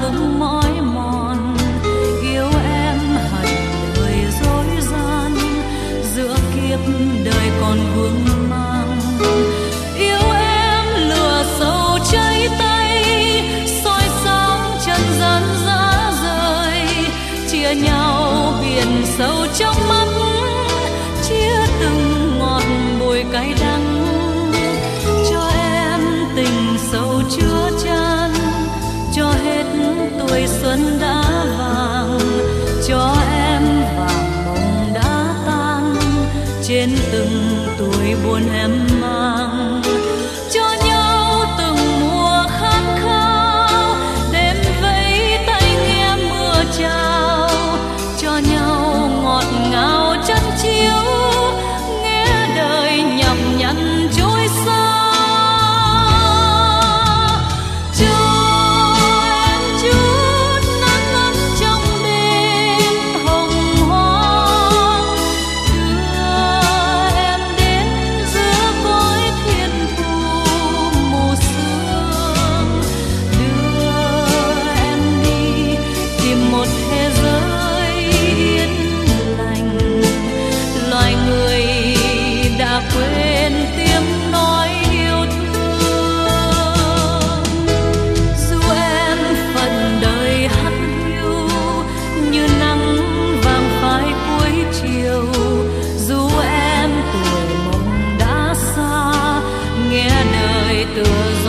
Oh. xuân đã vàng, cho em và mộng đã tan, trên từng tuổi buồn em mang. Cho nhau từng mùa khát khao, đêm vẫy tay nghe mưa chào. Cho nhau ngọt ngào trăng chiếu, nghe đời nhọc nhằn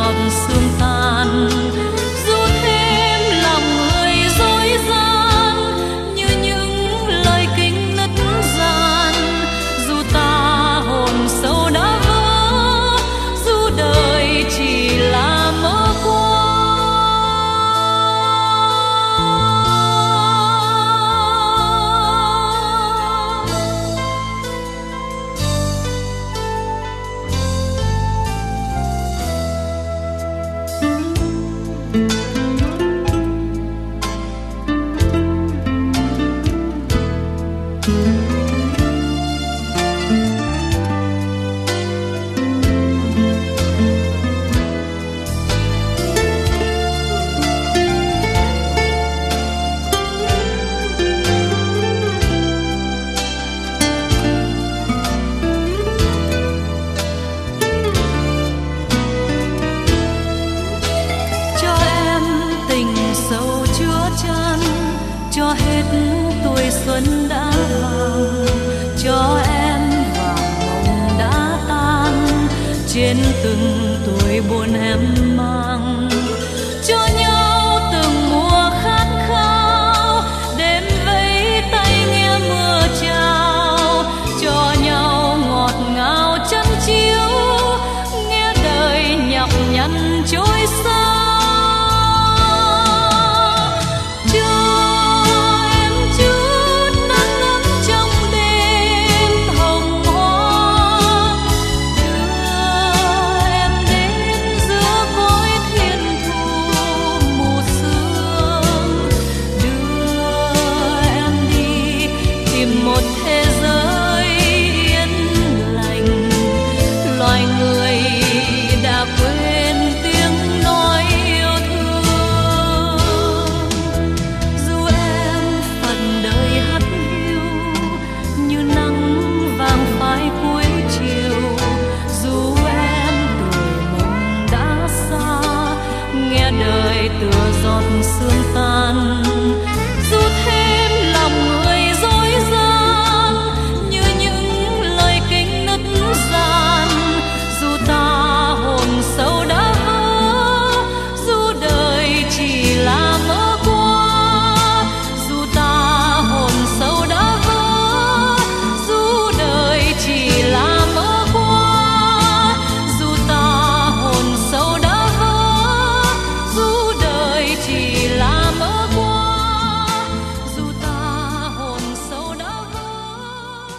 Xương tuổi xuân đã vàng, cho em và mộng đã tan. Trên từng tuổi buồn em tựa giọt sương tan.